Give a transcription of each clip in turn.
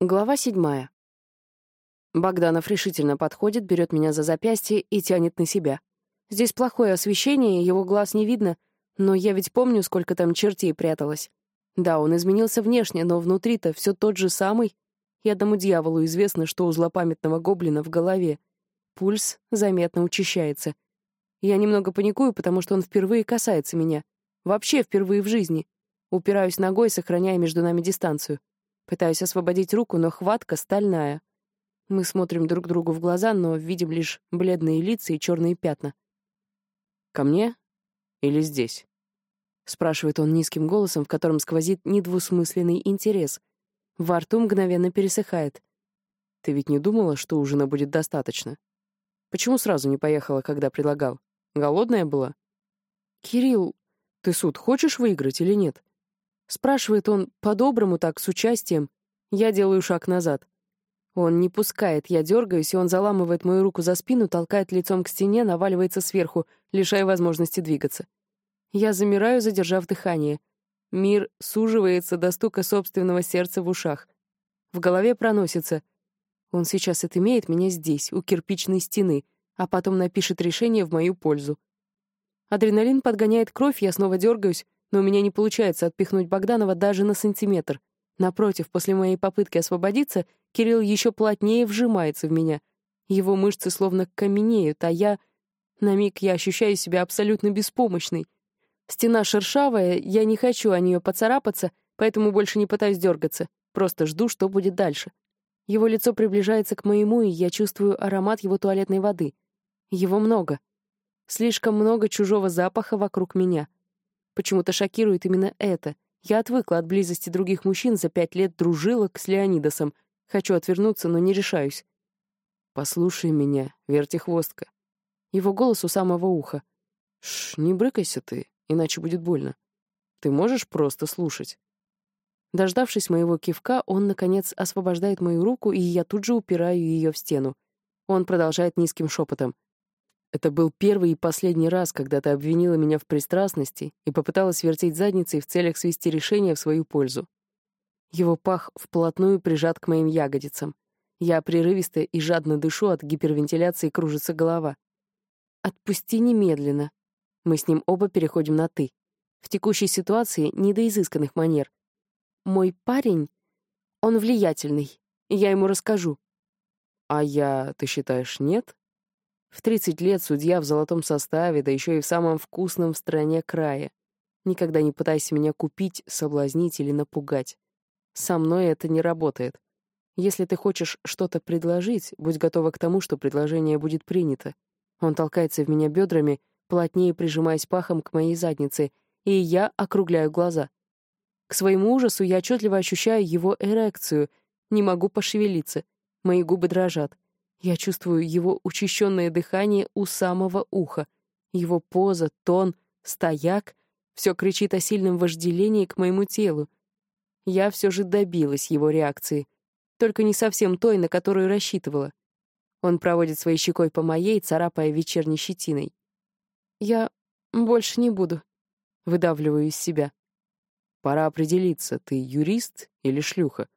Глава седьмая. Богданов решительно подходит, берет меня за запястье и тянет на себя. Здесь плохое освещение, его глаз не видно, но я ведь помню, сколько там чертей пряталось. Да, он изменился внешне, но внутри-то все тот же самый. И одному дьяволу известно, что у злопамятного гоблина в голове. Пульс заметно учащается. Я немного паникую, потому что он впервые касается меня. Вообще впервые в жизни. Упираюсь ногой, сохраняя между нами дистанцию. Пытаюсь освободить руку, но хватка стальная. Мы смотрим друг другу в глаза, но видим лишь бледные лица и черные пятна. «Ко мне? Или здесь?» — спрашивает он низким голосом, в котором сквозит недвусмысленный интерес. Во рту мгновенно пересыхает. «Ты ведь не думала, что ужина будет достаточно? Почему сразу не поехала, когда предлагал? Голодная была?» «Кирилл, ты суд хочешь выиграть или нет?» Спрашивает он по-доброму так, с участием. Я делаю шаг назад. Он не пускает, я дергаюсь, и он заламывает мою руку за спину, толкает лицом к стене, наваливается сверху, лишая возможности двигаться. Я замираю, задержав дыхание. Мир суживается до стука собственного сердца в ушах. В голове проносится. Он сейчас отымеет меня здесь, у кирпичной стены, а потом напишет решение в мою пользу. Адреналин подгоняет кровь, я снова дергаюсь, но у меня не получается отпихнуть Богданова даже на сантиметр. Напротив, после моей попытки освободиться, Кирилл еще плотнее вжимается в меня. Его мышцы словно каменеют, а я... На миг я ощущаю себя абсолютно беспомощной. Стена шершавая, я не хочу о нее поцарапаться, поэтому больше не пытаюсь дергаться. Просто жду, что будет дальше. Его лицо приближается к моему, и я чувствую аромат его туалетной воды. Его много. Слишком много чужого запаха вокруг меня — Почему-то шокирует именно это. Я отвыкла от близости других мужчин, за пять лет дружила с Леонидосом. Хочу отвернуться, но не решаюсь. «Послушай меня, вертихвостка». Его голос у самого уха. «Шш, не брыкайся ты, иначе будет больно. Ты можешь просто слушать?» Дождавшись моего кивка, он, наконец, освобождает мою руку, и я тут же упираю ее в стену. Он продолжает низким шепотом. Это был первый и последний раз, когда ты обвинила меня в пристрастности и попыталась вертеть задницей в целях свести решение в свою пользу. Его пах вплотную прижат к моим ягодицам. Я прерывисто и жадно дышу, от гипервентиляции кружится голова. «Отпусти немедленно». Мы с ним оба переходим на «ты». В текущей ситуации не до изысканных манер. Мой парень, он влиятельный, я ему расскажу. А я, ты считаешь, нет? В 30 лет судья в золотом составе, да еще и в самом вкусном в стране крае. Никогда не пытайся меня купить, соблазнить или напугать. Со мной это не работает. Если ты хочешь что-то предложить, будь готова к тому, что предложение будет принято. Он толкается в меня бедрами, плотнее прижимаясь пахом к моей заднице, и я округляю глаза. К своему ужасу я отчетливо ощущаю его эрекцию, не могу пошевелиться, мои губы дрожат. Я чувствую его учащенное дыхание у самого уха. Его поза, тон, стояк — все кричит о сильном вожделении к моему телу. Я все же добилась его реакции. Только не совсем той, на которую рассчитывала. Он проводит своей щекой по моей, царапая вечерней щетиной. «Я больше не буду», — выдавливаю из себя. «Пора определиться, ты юрист или шлюха?»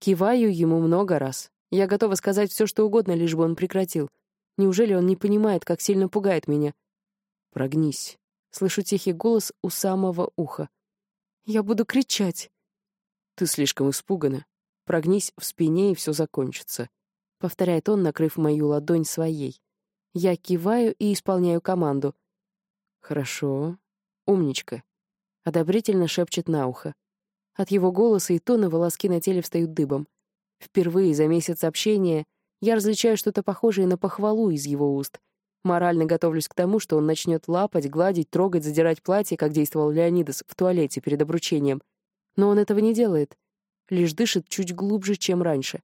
Киваю ему много раз. Я готова сказать все, что угодно, лишь бы он прекратил. Неужели он не понимает, как сильно пугает меня? «Прогнись», — слышу тихий голос у самого уха. «Я буду кричать». «Ты слишком испугана. Прогнись в спине, и все закончится», — повторяет он, накрыв мою ладонь своей. Я киваю и исполняю команду. «Хорошо. Умничка», — одобрительно шепчет на ухо. От его голоса и тона волоски на теле встают дыбом. Впервые за месяц общения я различаю что-то похожее на похвалу из его уст. Морально готовлюсь к тому, что он начнет лапать, гладить, трогать, задирать платье, как действовал Леонидас в туалете перед обручением. Но он этого не делает. Лишь дышит чуть глубже, чем раньше.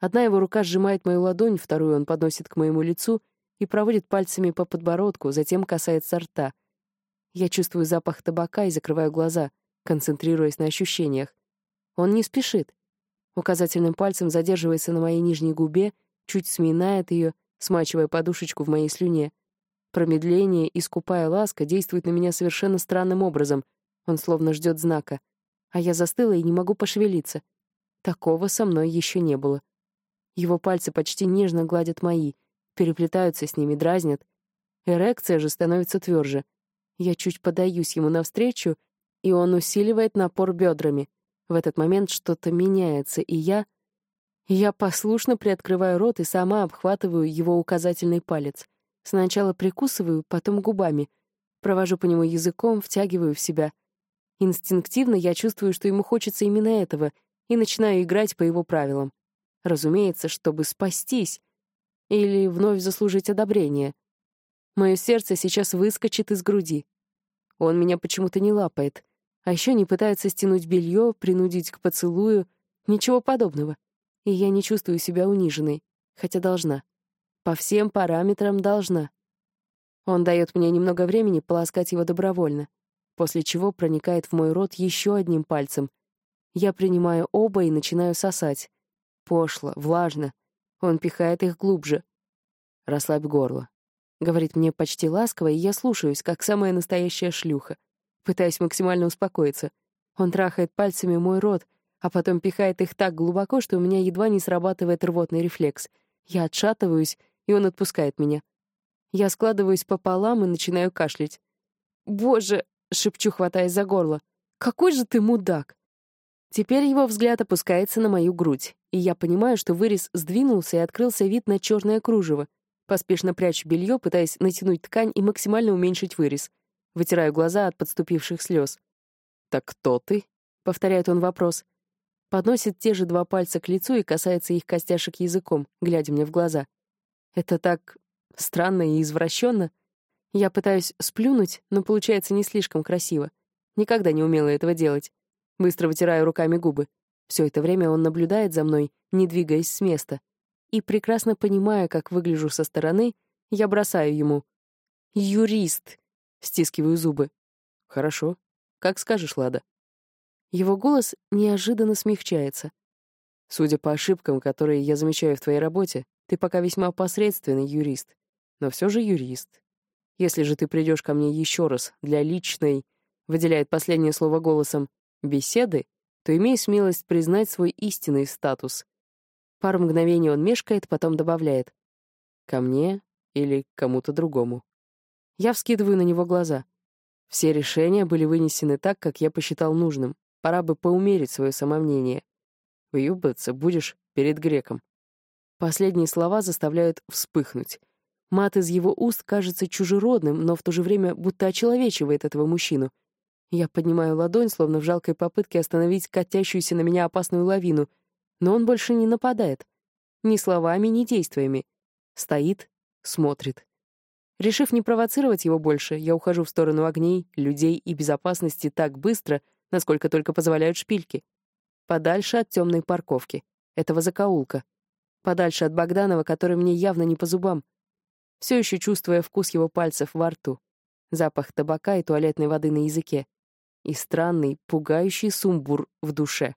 Одна его рука сжимает мою ладонь, вторую он подносит к моему лицу и проводит пальцами по подбородку, затем касается рта. Я чувствую запах табака и закрываю глаза, концентрируясь на ощущениях. Он не спешит. Указательным пальцем задерживается на моей нижней губе, чуть сминает ее, смачивая подушечку в моей слюне. Промедление и скупая ласка действуют на меня совершенно странным образом. Он словно ждет знака. А я застыла и не могу пошевелиться. Такого со мной еще не было. Его пальцы почти нежно гладят мои, переплетаются с ними, дразнят. Эрекция же становится тверже. Я чуть подаюсь ему навстречу, и он усиливает напор бедрами. В этот момент что-то меняется, и я... Я послушно приоткрываю рот и сама обхватываю его указательный палец. Сначала прикусываю, потом губами. Провожу по нему языком, втягиваю в себя. Инстинктивно я чувствую, что ему хочется именно этого, и начинаю играть по его правилам. Разумеется, чтобы спастись. Или вновь заслужить одобрение. Мое сердце сейчас выскочит из груди. Он меня почему-то не лапает. А еще не пытается стянуть белье, принудить к поцелую. Ничего подобного. И я не чувствую себя униженной, хотя должна. По всем параметрам должна. Он дает мне немного времени полоскать его добровольно, после чего проникает в мой рот еще одним пальцем. Я принимаю оба и начинаю сосать. Пошло, влажно. Он пихает их глубже. «Расслабь горло», — говорит мне почти ласково, и я слушаюсь, как самая настоящая шлюха. Пытаюсь максимально успокоиться. Он трахает пальцами мой рот, а потом пихает их так глубоко, что у меня едва не срабатывает рвотный рефлекс. Я отшатываюсь, и он отпускает меня. Я складываюсь пополам и начинаю кашлять. «Боже!» — шепчу, хватаясь за горло. «Какой же ты мудак!» Теперь его взгляд опускается на мою грудь, и я понимаю, что вырез сдвинулся и открылся вид на черное кружево. Поспешно прячу белье, пытаясь натянуть ткань и максимально уменьшить вырез. Вытираю глаза от подступивших слез. «Так кто ты?» — повторяет он вопрос. Подносит те же два пальца к лицу и касается их костяшек языком, глядя мне в глаза. Это так странно и извращенно. Я пытаюсь сплюнуть, но получается не слишком красиво. Никогда не умела этого делать. Быстро вытираю руками губы. Все это время он наблюдает за мной, не двигаясь с места. И, прекрасно понимая, как выгляжу со стороны, я бросаю ему. «Юрист!» — стискиваю зубы. «Хорошо. Как скажешь, Лада». Его голос неожиданно смягчается. Судя по ошибкам, которые я замечаю в твоей работе, ты пока весьма посредственный юрист, но все же юрист. Если же ты придешь ко мне еще раз для личной, выделяет последнее слово голосом, беседы, то имей смелость признать свой истинный статус. Пару мгновений он мешкает, потом добавляет. Ко мне или к кому-то другому. Я вскидываю на него глаза. Все решения были вынесены так, как я посчитал нужным. Пора бы поумерить свое самомнение. Выюбаться будешь перед греком. Последние слова заставляют вспыхнуть. Мат из его уст кажется чужеродным, но в то же время будто очеловечивает этого мужчину. Я поднимаю ладонь, словно в жалкой попытке остановить катящуюся на меня опасную лавину, но он больше не нападает. Ни словами, ни действиями. Стоит, смотрит. Решив не провоцировать его больше, я ухожу в сторону огней, людей и безопасности так быстро, насколько только позволяют шпильки. Подальше от темной парковки, этого закоулка. Подальше от Богданова, который мне явно не по зубам. Все еще чувствуя вкус его пальцев во рту, запах табака и туалетной воды на языке и странный, пугающий сумбур в душе.